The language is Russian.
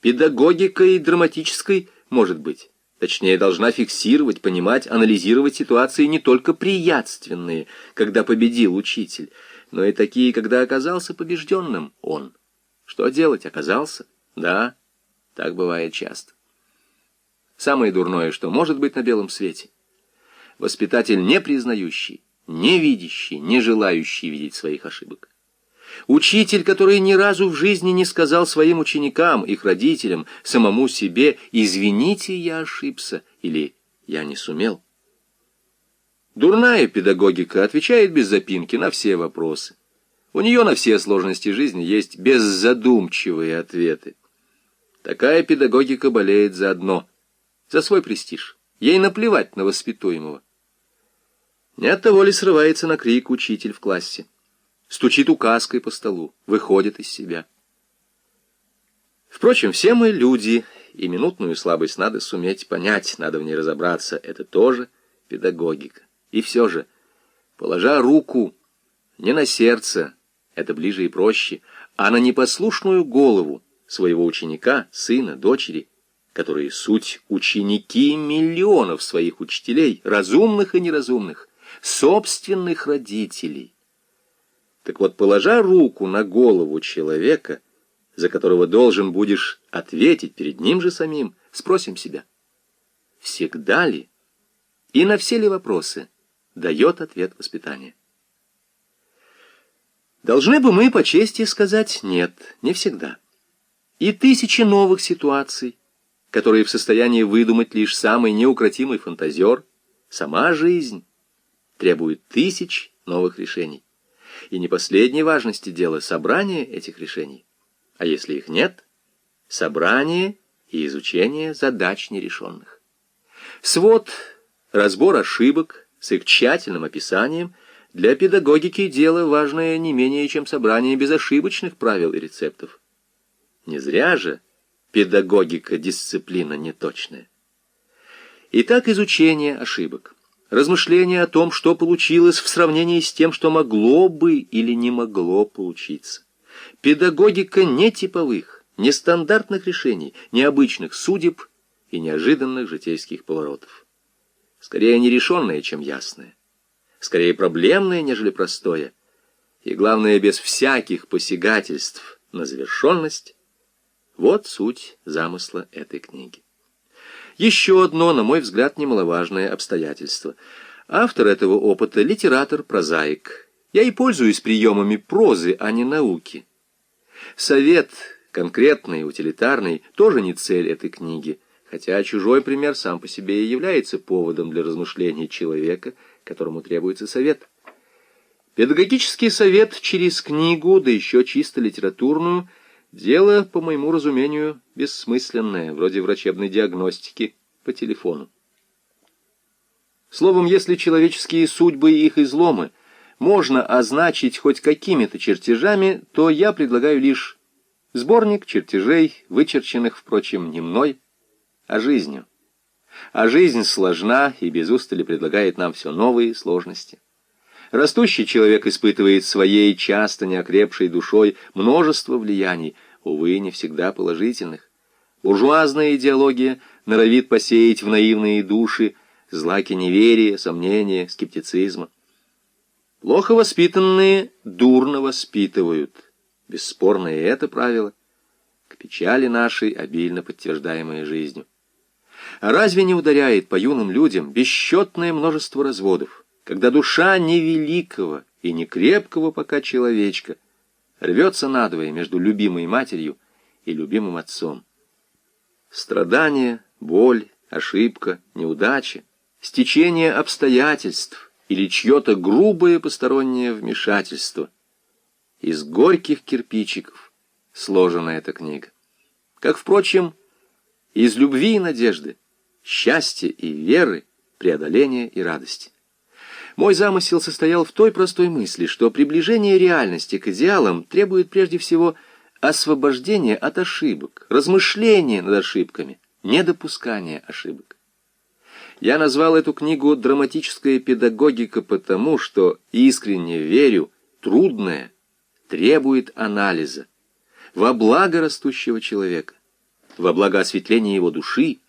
педагогикой драматической, может быть. Точнее, должна фиксировать, понимать, анализировать ситуации не только приятственные, когда победил учитель, но и такие, когда оказался побежденным он. Что делать, оказался? Да, так бывает часто. Самое дурное, что может быть на белом свете. Воспитатель не признающий, не видящий, не желающий видеть своих ошибок. Учитель, который ни разу в жизни не сказал своим ученикам, их родителям, самому себе «извините, я ошибся» или «я не сумел». Дурная педагогика отвечает без запинки на все вопросы. У нее на все сложности жизни есть беззадумчивые ответы. Такая педагогика болеет за одно — за свой престиж. Ей наплевать на воспитуемого. Не от того ли срывается на крик учитель в классе стучит указкой по столу, выходит из себя. Впрочем, все мы люди, и минутную слабость надо суметь понять, надо в ней разобраться. Это тоже педагогика. И все же, положа руку не на сердце, это ближе и проще, а на непослушную голову своего ученика, сына, дочери, которые суть ученики миллионов своих учителей, разумных и неразумных, собственных родителей, так вот, положа руку на голову человека, за которого должен будешь ответить перед ним же самим, спросим себя, всегда ли и на все ли вопросы дает ответ воспитания? Должны бы мы по чести сказать «нет», не всегда. И тысячи новых ситуаций, которые в состоянии выдумать лишь самый неукротимый фантазер, сама жизнь требует тысяч новых решений и не последней важности дело собрание этих решений. А если их нет, собрание и изучение задач нерешенных. Свод, разбор ошибок с их тщательным описанием для педагогики дело важное не менее, чем собрание безошибочных правил и рецептов. Не зря же педагогика дисциплина неточная. Итак, изучение ошибок размышления о том, что получилось в сравнении с тем, что могло бы или не могло получиться. Педагогика не типовых, нестандартных решений, необычных судеб и неожиданных житейских поворотов. Скорее нерешенное, чем ясное. Скорее проблемное, нежели простое. И главное, без всяких посягательств на завершенность. Вот суть замысла этой книги. Еще одно, на мой взгляд, немаловажное обстоятельство. Автор этого опыта — литератор, прозаик. Я и пользуюсь приемами прозы, а не науки. Совет, конкретный, утилитарный, тоже не цель этой книги, хотя чужой пример сам по себе и является поводом для размышлений человека, которому требуется совет. Педагогический совет через книгу, да еще чисто литературную — Дело, по моему разумению, бессмысленное, вроде врачебной диагностики по телефону. Словом, если человеческие судьбы и их изломы можно означить хоть какими-то чертежами, то я предлагаю лишь сборник чертежей, вычерченных, впрочем, не мной, а жизнью. А жизнь сложна и без устали предлагает нам все новые сложности. Растущий человек испытывает своей часто неокрепшей душой множество влияний, увы, не всегда положительных. Буржуазная идеология норовит посеять в наивные души злаки неверия, сомнения, скептицизма. Плохо воспитанные дурно воспитывают. Бесспорно и это правило. К печали нашей, обильно подтверждаемой жизнью. А разве не ударяет по юным людям бесчетное множество разводов? Когда душа невеликого и не крепкого пока человечка рвется надвое между любимой матерью и любимым отцом. Страдания, боль, ошибка, неудача, стечение обстоятельств или чье-то грубое постороннее вмешательство. Из горьких кирпичиков сложена эта книга. Как, впрочем, из любви и надежды, счастья и веры, преодоления и радости. Мой замысел состоял в той простой мысли, что приближение реальности к идеалам требует прежде всего освобождения от ошибок, размышления над ошибками, недопускания ошибок. Я назвал эту книгу «Драматическая педагогика» потому, что искренне верю, трудное требует анализа во благо растущего человека. во благо осветления его души,